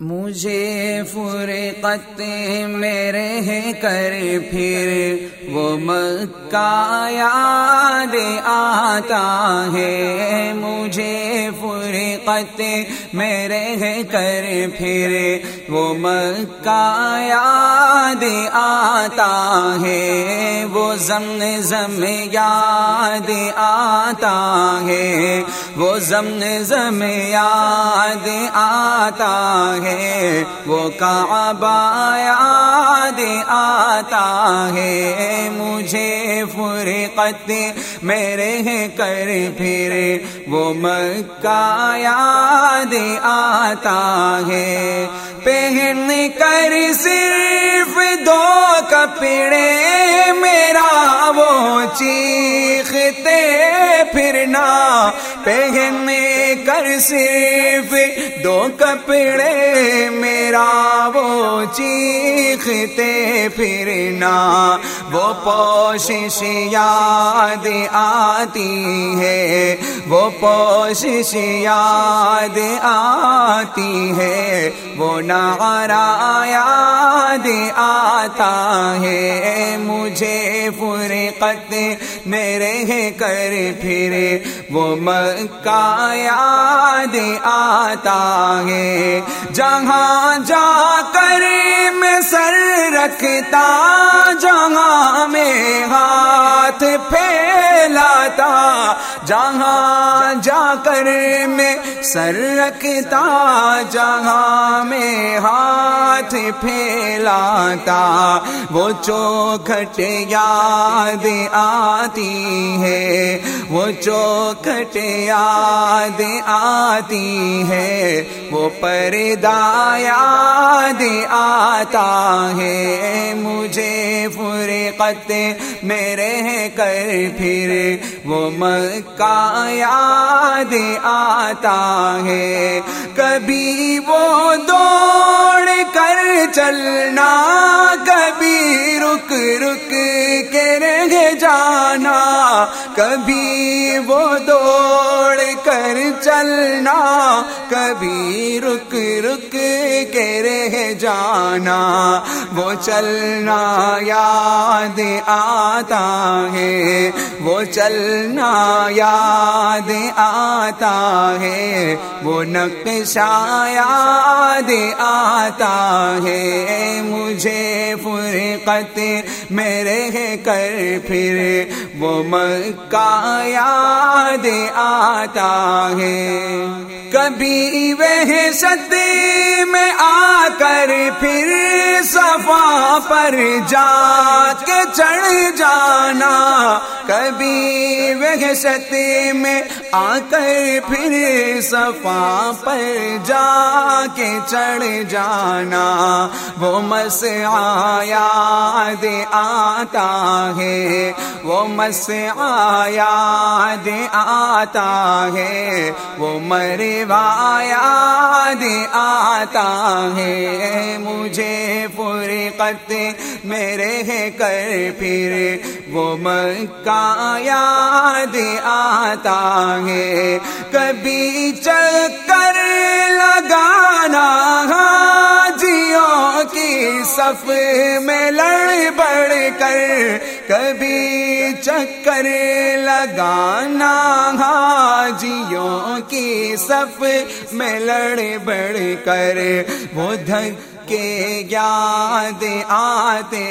مجھے فرقت میرے کر پھر وہ مکہ یاد آتا ہے مجھے فرقت میرے کر پھر وہ مکہ یاد آتا ہے، وہ زم زم یاد آتا ہے، وہ زم زم یاد آتا ہے، وہ کعبہ یاد آتا ہے۔ مجھے فرقت میرے کر پھر وہ مکہ یاد آتا ہے۔ پہن کر صرف دو کپڑے میرا وہ چیختے پھرنا پہن کر صرف دو کپڑے، میرا وہ چیختے پھرنا۔ وہ پوشش یاد آتی ہے، وہ پوشش یاد آتی ہے۔ وہ نعرہ یاد آتا ہے، مجھے فرقت میرے ہیں کر پھر وہ مکہ یاد آتا ہے۔ جہاں جا کر میں سر رکھتا، جہاں میں ہاتھ پھیلاتا، جہاں جا کر میں سر رکھتا، جہاں میں ہاتھ پھیلاتا۔ وہ چوکھٹ یاد آتا آتی ہے۔ وہ چوکھٹ یاد آتی ہے۔ وہ پردہ یاد آتا ہے۔ مجھے فرقت میرے کر پھر وہ مکہ یاد آتا ہے۔ کبھی وہ دوڑ کر چلنا، کبھی رک رک کے رہ جانا۔ کبھی وہ دوڑ کر چلنا کبھی رک رک کے رہ جانا وہ چلنا یاد آتا ہے، وہ چلنا یاد آتا ہے، وہ نقشہ یاد آتا ہے۔ مجھے فرقت میرے کر پھر، وہ مکہ یاد آتا ہے۔ کبھی وہ سدی میں آ کر پھر صفا پر جا کے چڑھ جانا، کبھی وحشت میں آ کر پھر صفا پر جا کے چڑھ جانا، وہ مس یاد آتا ہے، وہ مس یاد آتا ہے، وہ مروا یاد آتا ہے۔ مجھے فرقت میرے کر پھر وہ مکہ یاد آتا ہے۔ کبھی چکر لگانا جیوں کی صف میں لڑ بڑھ کر کبھی چکر لگانا حاجیوں کی صف میں لڑ بڑھ کر وہ دھک کے یاد آتے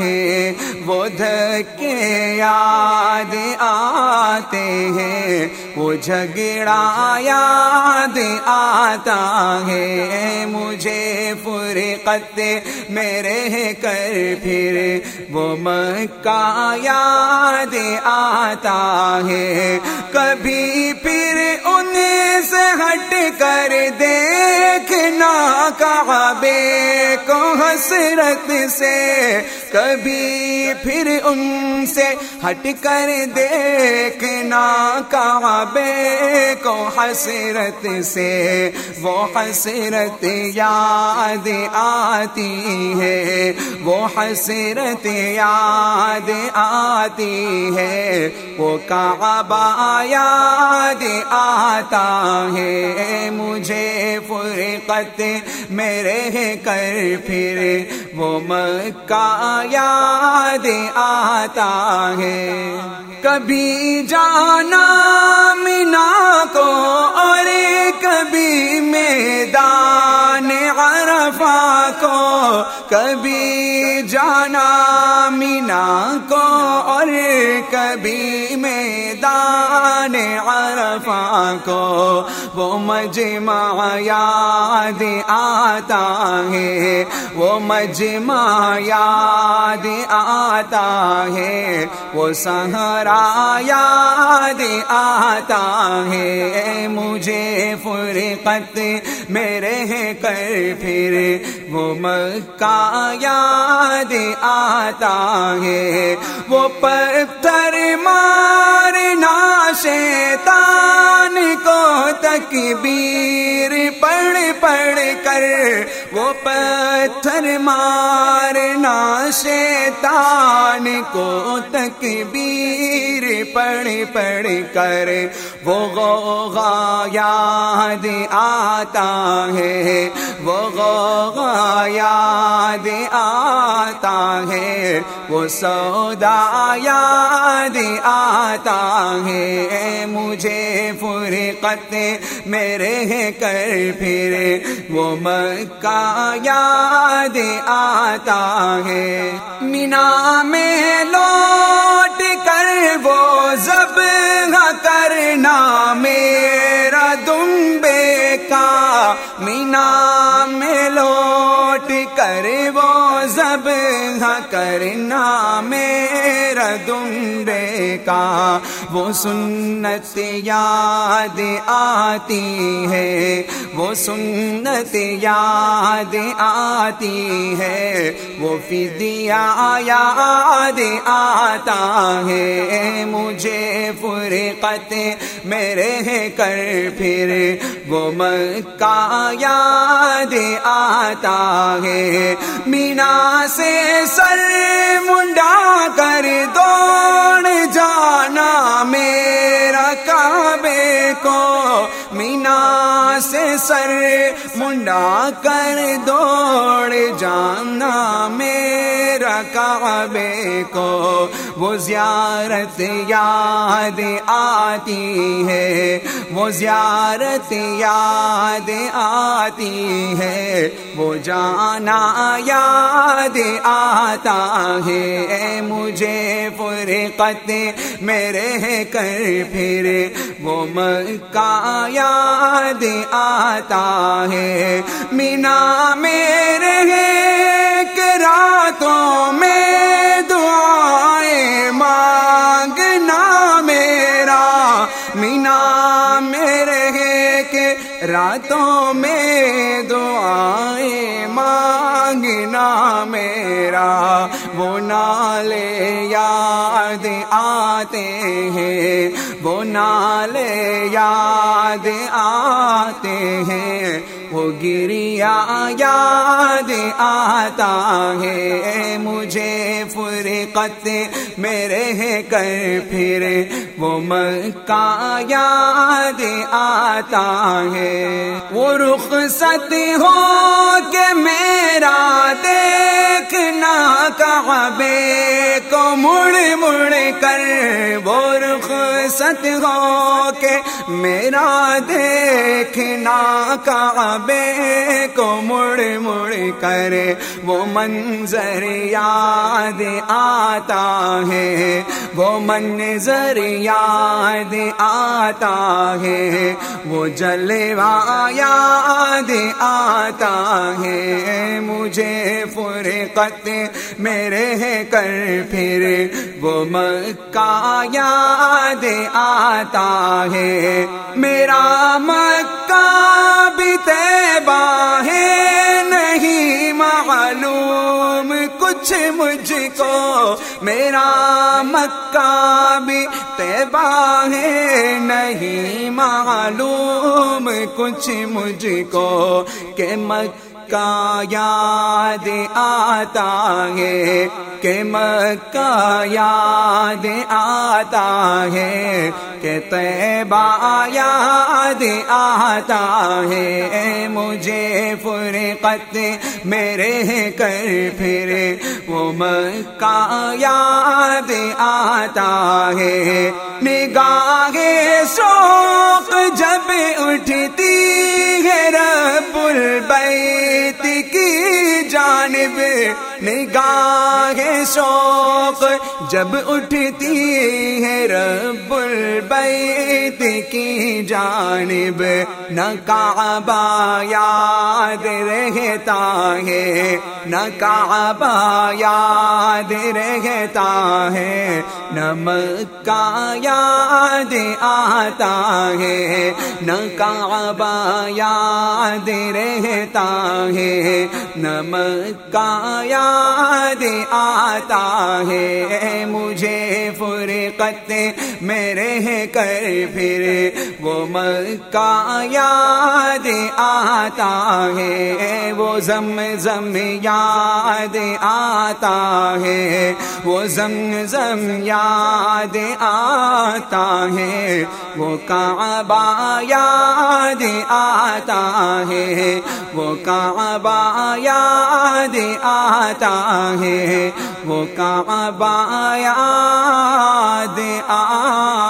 ہیں، وہ دھکے یاد آتے ہیں۔ وہ جھگڑا یاد آتا ہے۔ مجھے فرقت میرے کر پھر وہ مکہ یاد آتا ہے۔ کبھی پھر ان سے ہٹ کر دیکھنا کعبے کو حسرت سے۔ کبھی پھر ان سے ہٹ کر دیکھنا کعبے کو حسرت سے، وہ حسرت یاد آتی ہے، وہ حسرت یاد آتی ہے، وہ کعبہ یاد آتا ہے، مجھے فرقت میرے کر پھر وہ مکہ یاد آتا ہے۔ کبھی جانا مینا کو اور کبھی میدان عرفہ کو کبھی جانا مینا کو اور کبھی میدان عرفہ کو وہ مجمع یاد آتا ہے، وہ مجمع یاد آتا ہے، وہ سہرا یاد آتا ہے مجھے فرقت میرے کر پھر وہ مکہ یاد آتا ہے۔ وہ پتھر مارنا شیطان کو تکبیر پڑھ پڑھ کر۔ وہ پتھر مارنا شیطان کو تکبیر پڑھ پڑھ کر وہ غوغا یاد آتا ہے۔ وہ غوغا یاد آتا ہے۔ وہ سودا یاد آتا ہے۔ مجھے فرقت میرے کر پھر وہ مکہ یاد آتا ہے۔ مینا میں لوٹ کر وہ زب کرنا میرا دمبے کا مینا میں لوٹ کر وہ زب کرنا میرا دمبے کا وہ سنت یاد آتی ہے، وہ سنت یاد آتی ہے، وہ فدیا یاد آتا ہے۔ مجھے فرقت میرے کر پھر وہ مکہ یاد آتا ہے۔ مینا سے سر منڈا کر دوڑ جانا میرا کعبے کو مینا سے سر منڈا کر دوڑ، جانا میرا کعبے کو۔ وہ زیارت یاد آتی ہے۔ وہ زیارت یاد آتی ہے، وہ جانا یاد آتا ہے۔ مجھے فرقت میرے کر پھر، وہ مکہ یاد آتا ہے۔ مینا میرے کہ راتوں میں دعائیں مانگنا میرا مینا میرے کہ راتوں میں دعائیں مانگنا میرا، وہ نالے یاد آتے ہیں، وہ نالے یاد آتے ہیں۔ وہ گریا یاد آتا ہے۔ مجھے فرقت میرے کر پھر وہ مکہ یاد آتا ہے۔ وہ رخصت ہو کہ میرا دیکھنا کعبے کو مڑ مڑ کر۔ وہ رخصت ہو کہ میرا دیکھنا کعبے کو مڑ مڑ کر وہ منظر یاد آتا ہے، وہ منظر یاد آتا ہے، وہ جلوہ یاد آتا ہے۔ مجھے فرقت میرے کر پھر وہ مکہ یاد آتا ہے۔ میرا مکہ بھی تیبہ ہے نہیں معلوم کچھ مجھ کو۔ میرا مکہ بھی تیبا ہے نہیں معلوم کچھ مجھ کو کہ مکہ کا یاد آتا ہے کہ مکہ یاد آتا ہے کہ طیبہ یاد آتا ہے۔ مجھے فرقت میرے کر پھر وہ مکہ یاد آتا ہے۔ نگاہ شوق جب اٹھتی ہے رب البیت جانب نگاہ شوق جب اٹھتی ہے رب البیت کی جانب، نہ کعبہ یاد رہتا ہے۔ نہ کعبہ یاد رہتا ہے، نہ مکہ یاد آتا ہے، نہ کعبہ یاد رہتا ہے، نہ مکہ یاد آتا ہے۔ مجھے فرقت میرے کر پھر وہ مکہ یاد آتا ہے، وہ زم زم یاد یاد آتا ہے، وہ زم زم یاد آتا ہے، وہ کعبہ یاد آتا ہے، وہ کعبہ یاد آتا ہے، وہ کعبہ یاد آتا